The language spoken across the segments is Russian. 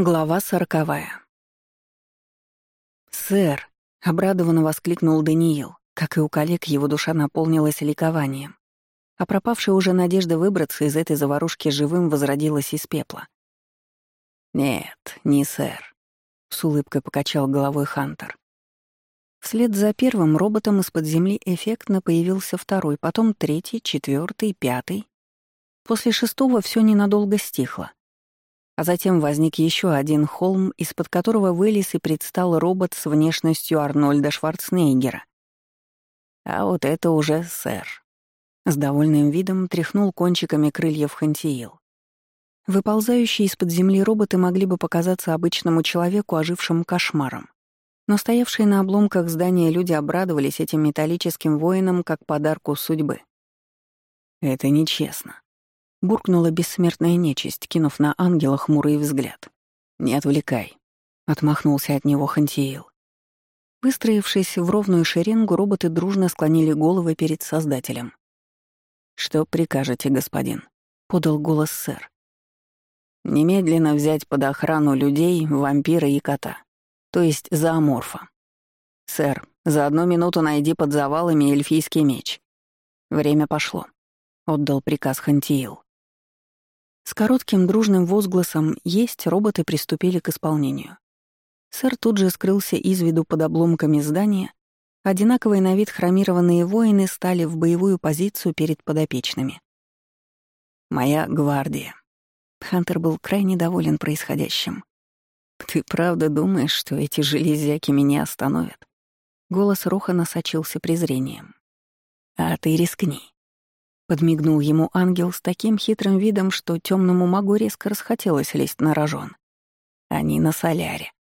Глава сороковая. «Сэр!» — обрадованно воскликнул Даниил. Как и у коллег, его душа наполнилась ликованием. А пропавшая уже надежда выбраться из этой заварушки живым возродилась из пепла. «Нет, не сэр», — с улыбкой покачал головой Хантер. Вслед за первым роботом из-под земли эффектно появился второй, потом третий, четвертый, пятый. После шестого все ненадолго стихло. А затем возник еще один холм, из-под которого вылез и предстал робот с внешностью Арнольда Шварценеггера. А вот это уже сэр. С довольным видом тряхнул кончиками крыльев Хантиил. Выползающие из-под земли роботы могли бы показаться обычному человеку ожившим кошмаром. Но стоявшие на обломках здания люди обрадовались этим металлическим воинам как подарку судьбы. «Это нечестно», Буркнула бессмертная нечисть, кинув на ангела хмурый взгляд. «Не отвлекай», — отмахнулся от него Хантиил. Выстроившись в ровную шеренгу, роботы дружно склонили головы перед Создателем. «Что прикажете, господин?» — подал голос сэр. «Немедленно взять под охрану людей, вампира и кота, то есть зооморфа. Сэр, за одну минуту найди под завалами эльфийский меч. Время пошло», — отдал приказ Хантиил. С коротким дружным возгласом «Есть» роботы приступили к исполнению. Сэр тут же скрылся из виду под обломками здания. Одинаковые на вид хромированные воины стали в боевую позицию перед подопечными. «Моя гвардия». Хантер был крайне доволен происходящим. «Ты правда думаешь, что эти железяки меня остановят?» Голос Роха насочился презрением. «А ты рискни. Подмигнул ему ангел с таким хитрым видом, что темному магу резко расхотелось лезть на рожон. Они на соляре.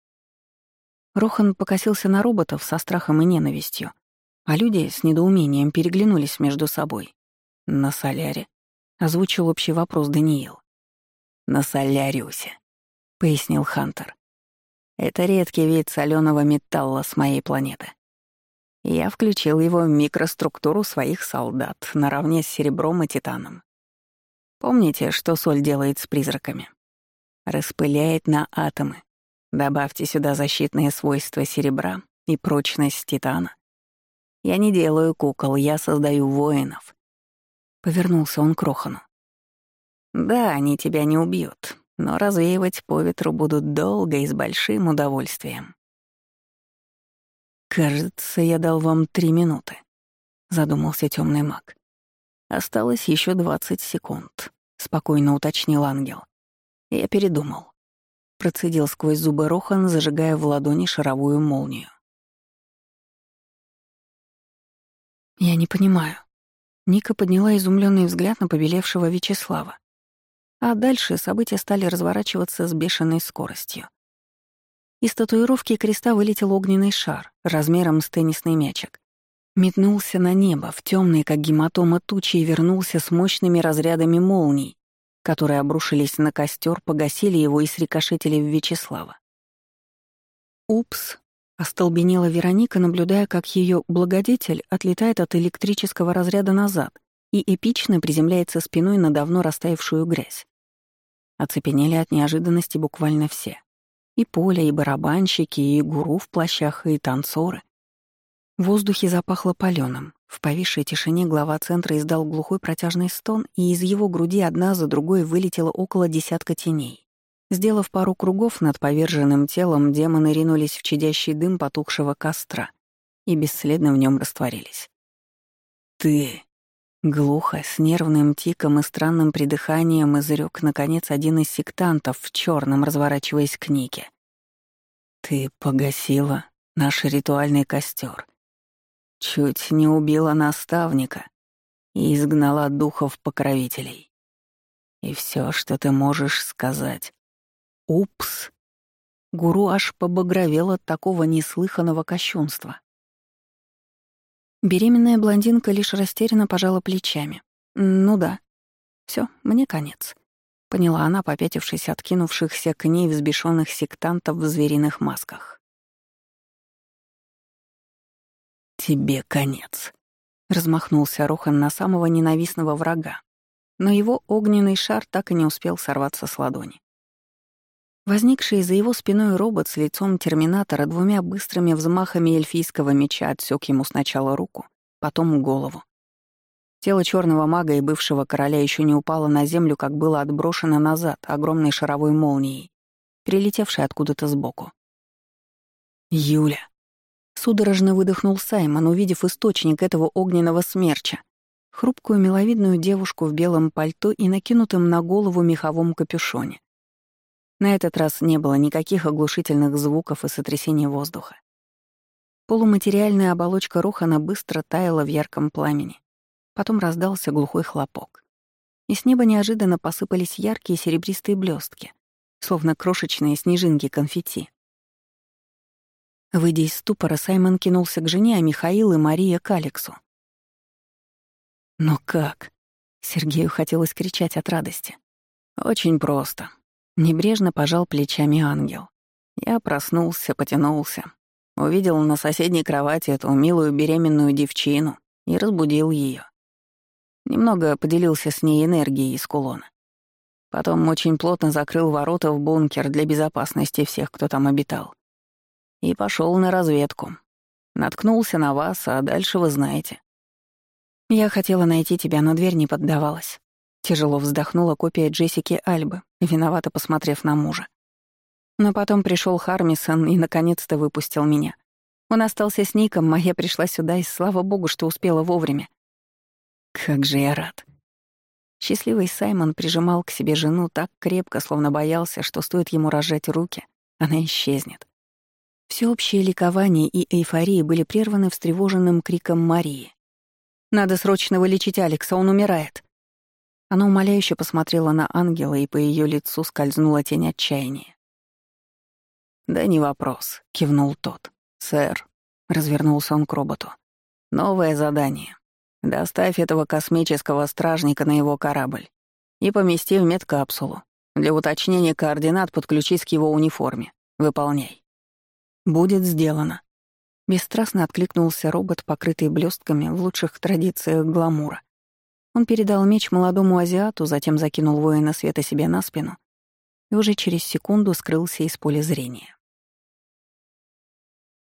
Рохан покосился на роботов со страхом и ненавистью, а люди с недоумением переглянулись между собой. «На соляре?» — озвучил общий вопрос Даниил. «На соляриусе», — пояснил Хантер. «Это редкий вид соленого металла с моей планеты. Я включил его в микроструктуру своих солдат наравне с серебром и титаном. Помните, что соль делает с призраками? Распыляет на атомы. Добавьте сюда защитные свойства серебра и прочность титана. Я не делаю кукол, я создаю воинов. Повернулся он к Рохану. Да, они тебя не убьют, но развеивать по ветру будут долго и с большим удовольствием. «Кажется, я дал вам три минуты», — задумался темный маг. «Осталось еще двадцать секунд», — спокойно уточнил ангел. Я передумал. Процедил сквозь зубы Рохан, зажигая в ладони шаровую молнию. «Я не понимаю». Ника подняла изумленный взгляд на побелевшего Вячеслава. А дальше события стали разворачиваться с бешеной скоростью. Из татуировки креста вылетел огненный шар размером с теннисный мячик. Метнулся на небо, в темные, как гематома тучи, и вернулся с мощными разрядами молний, которые обрушились на костер, погасили его и срикошетили в Вячеслава. «Упс», — остолбенела Вероника, наблюдая, как ее благодетель отлетает от электрического разряда назад и эпично приземляется спиной на давно растаявшую грязь. Оцепенели от неожиданности буквально все. И Поля, и барабанщики, и гуру в плащах, и танцоры. В воздухе запахло палёным. В повисшей тишине глава центра издал глухой протяжный стон, и из его груди одна за другой вылетело около десятка теней. Сделав пару кругов над поверженным телом, демоны ринулись в чадящий дым потухшего костра и бесследно в нем растворились. «Ты!» Глухо, с нервным тиком и странным придыханием изрек, наконец, один из сектантов в черном, разворачиваясь к Нике. «Ты погасила наш ритуальный костер, чуть не убила наставника и изгнала духов-покровителей. И все, что ты можешь сказать — «Упс!» Гуру аж побагровел от такого неслыханного кощунства. Беременная блондинка лишь растерянно пожала плечами. «Ну да. Все, мне конец», — поняла она, попятившись откинувшихся к ней взбешенных сектантов в звериных масках. «Тебе конец», — размахнулся Рохан на самого ненавистного врага, но его огненный шар так и не успел сорваться с ладони. Возникший за его спиной робот с лицом терминатора двумя быстрыми взмахами эльфийского меча отсек ему сначала руку, потом голову. Тело черного мага и бывшего короля еще не упало на землю, как было отброшено назад огромной шаровой молнией, прилетевшей откуда-то сбоку. «Юля!» Судорожно выдохнул Саймон, увидев источник этого огненного смерча. Хрупкую миловидную девушку в белом пальто и накинутым на голову меховом капюшоне. На этот раз не было никаких оглушительных звуков и сотрясений воздуха. Полуматериальная оболочка Рохана быстро таяла в ярком пламени. Потом раздался глухой хлопок. И с неба неожиданно посыпались яркие серебристые блестки, словно крошечные снежинки конфетти. Выйдя из ступора, Саймон кинулся к жене, а Михаил и Мария — к Алексу. «Но как?» — Сергею хотелось кричать от радости. «Очень просто». Небрежно пожал плечами ангел. Я проснулся, потянулся. Увидел на соседней кровати эту милую беременную девчину и разбудил ее. Немного поделился с ней энергией из кулона. Потом очень плотно закрыл ворота в бункер для безопасности всех, кто там обитал и пошел на разведку. Наткнулся на вас, а дальше вы знаете. Я хотела найти тебя, но дверь не поддавалась. Тяжело вздохнула копия Джессики Альбы, виновато посмотрев на мужа. Но потом пришел Хармисон и наконец-то выпустил меня. Он остался с Ником, а я пришла сюда, и слава богу, что успела вовремя. Как же я рад. Счастливый Саймон прижимал к себе жену так крепко, словно боялся, что стоит ему разжать руки, она исчезнет. Всеобщее ликование и эйфория были прерваны встревоженным криком Марии. «Надо срочно вылечить Алекса, он умирает!» Она умоляюще посмотрела на ангела, и по ее лицу скользнула тень отчаяния. «Да не вопрос», — кивнул тот. «Сэр», — развернулся он к роботу. «Новое задание. Доставь этого космического стражника на его корабль и помести в медкапсулу. Для уточнения координат подключись к его униформе. Выполняй». «Будет сделано». Бесстрастно откликнулся робот, покрытый блестками в лучших традициях гламура. Он передал меч молодому азиату, затем закинул воина света себе на спину и уже через секунду скрылся из поля зрения.